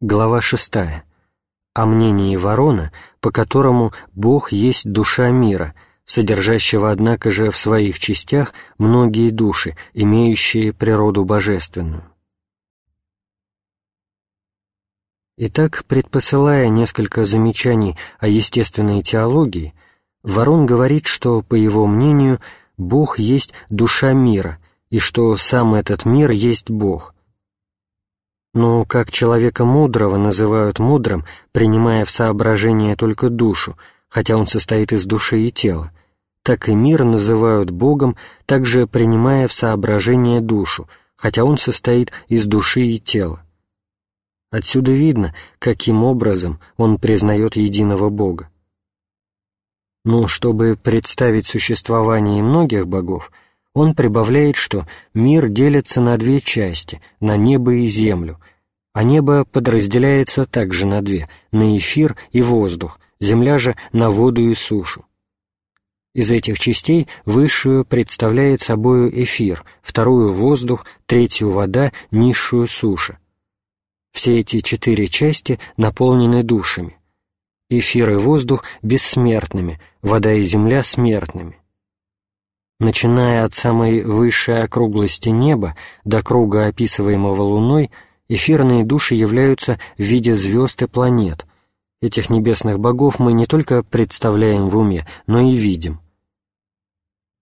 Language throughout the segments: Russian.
Глава 6. О мнении Ворона, по которому Бог есть душа мира, содержащего, однако же, в своих частях многие души, имеющие природу божественную. Итак, предпосылая несколько замечаний о естественной теологии, Ворон говорит, что, по его мнению, Бог есть душа мира, и что сам этот мир есть Бог. Но как человека мудрого называют мудрым, принимая в соображение только душу, хотя он состоит из души и тела, так и мир называют Богом, также принимая в соображение душу, хотя он состоит из души и тела. Отсюда видно, каким образом он признает единого Бога. Но чтобы представить существование многих богов, он прибавляет, что мир делится на две части, на небо и землю, а небо подразделяется также на две, на эфир и воздух, земля же на воду и сушу. Из этих частей высшую представляет собою эфир, вторую — воздух, третью — вода, низшую — суша. Все эти четыре части наполнены душами. Эфир и воздух — бессмертными, вода и земля — смертными. Начиная от самой высшей округлости неба до круга, описываемого Луной, эфирные души являются в виде звезд и планет. Этих небесных богов мы не только представляем в уме, но и видим.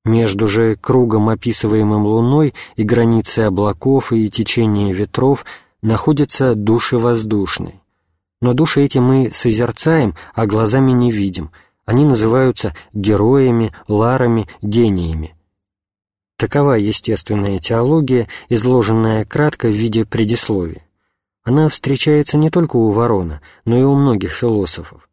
Между же кругом, описываемым Луной, и границей облаков и течением ветров находятся души воздушные. Но души эти мы созерцаем, а глазами не видим. Они называются героями, ларами, гениями. Такова естественная теология, изложенная кратко в виде предисловия. Она встречается не только у Ворона, но и у многих философов.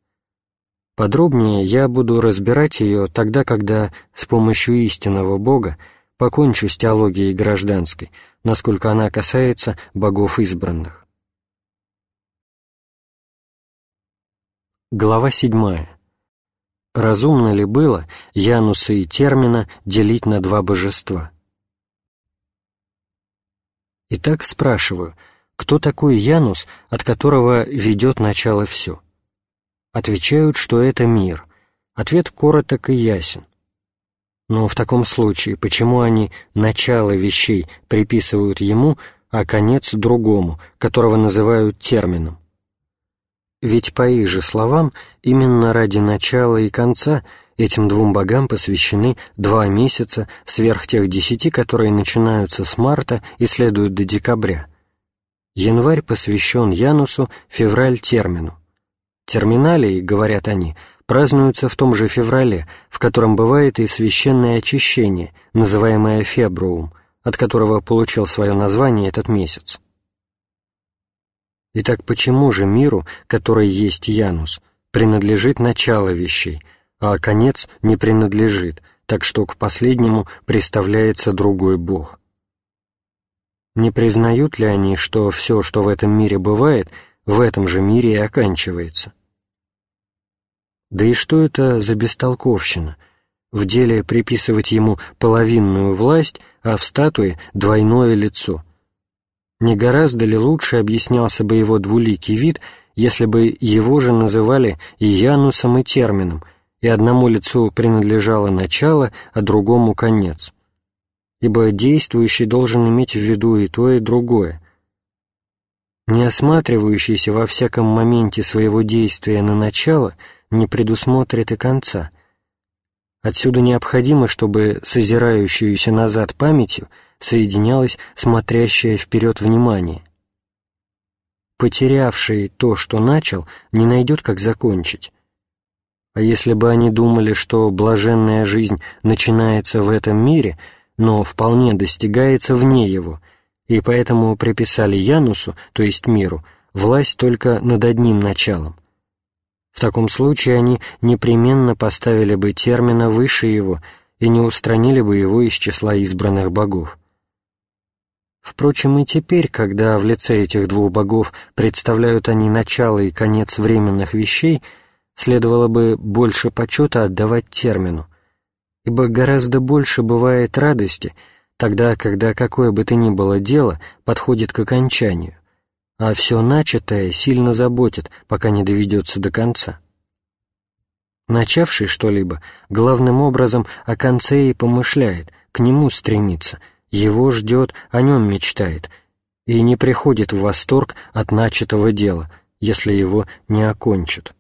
Подробнее я буду разбирать ее тогда, когда с помощью истинного Бога покончу с теологией гражданской, насколько она касается богов избранных. Глава 7. Разумно ли было Януса и Термина делить на два божества? Итак, спрашиваю, кто такой Янус, от которого ведет начало все? Отвечают, что это мир. Ответ короток и ясен. Но в таком случае, почему они начало вещей приписывают ему, а конец другому, которого называют термином? Ведь, по их же словам, именно ради начала и конца этим двум богам посвящены два месяца сверх тех десяти, которые начинаются с марта и следуют до декабря. Январь посвящен Янусу, февраль — термину. Терминалии, говорят они, празднуются в том же феврале, в котором бывает и священное очищение, называемое фебруум, от которого получил свое название этот месяц. Итак, почему же миру, который есть Янус, принадлежит начало вещей, а конец не принадлежит, так что к последнему представляется другой Бог? Не признают ли они, что все, что в этом мире бывает, в этом же мире и оканчивается? Да и что это за бестолковщина? В деле приписывать ему половинную власть, а в статуе двойное лицо. Не гораздо ли лучше объяснялся бы его двуликий вид, если бы его же называли и Янусом, и термином, и одному лицу принадлежало начало, а другому конец? Ибо действующий должен иметь в виду и то, и другое. Не осматривающийся во всяком моменте своего действия на начало — не предусмотрит и конца. Отсюда необходимо, чтобы созирающуюся назад памятью соединялось смотрящее вперед внимание. Потерявший то, что начал, не найдет, как закончить. А если бы они думали, что блаженная жизнь начинается в этом мире, но вполне достигается вне его, и поэтому приписали Янусу, то есть миру, власть только над одним началом, в таком случае они непременно поставили бы термина выше его и не устранили бы его из числа избранных богов. Впрочем, и теперь, когда в лице этих двух богов представляют они начало и конец временных вещей, следовало бы больше почета отдавать термину, ибо гораздо больше бывает радости тогда, когда какое бы то ни было дело подходит к окончанию, а все начатое сильно заботит, пока не доведется до конца. Начавший что-либо, главным образом о конце и помышляет, к нему стремится, его ждет, о нем мечтает, и не приходит в восторг от начатого дела, если его не окончат.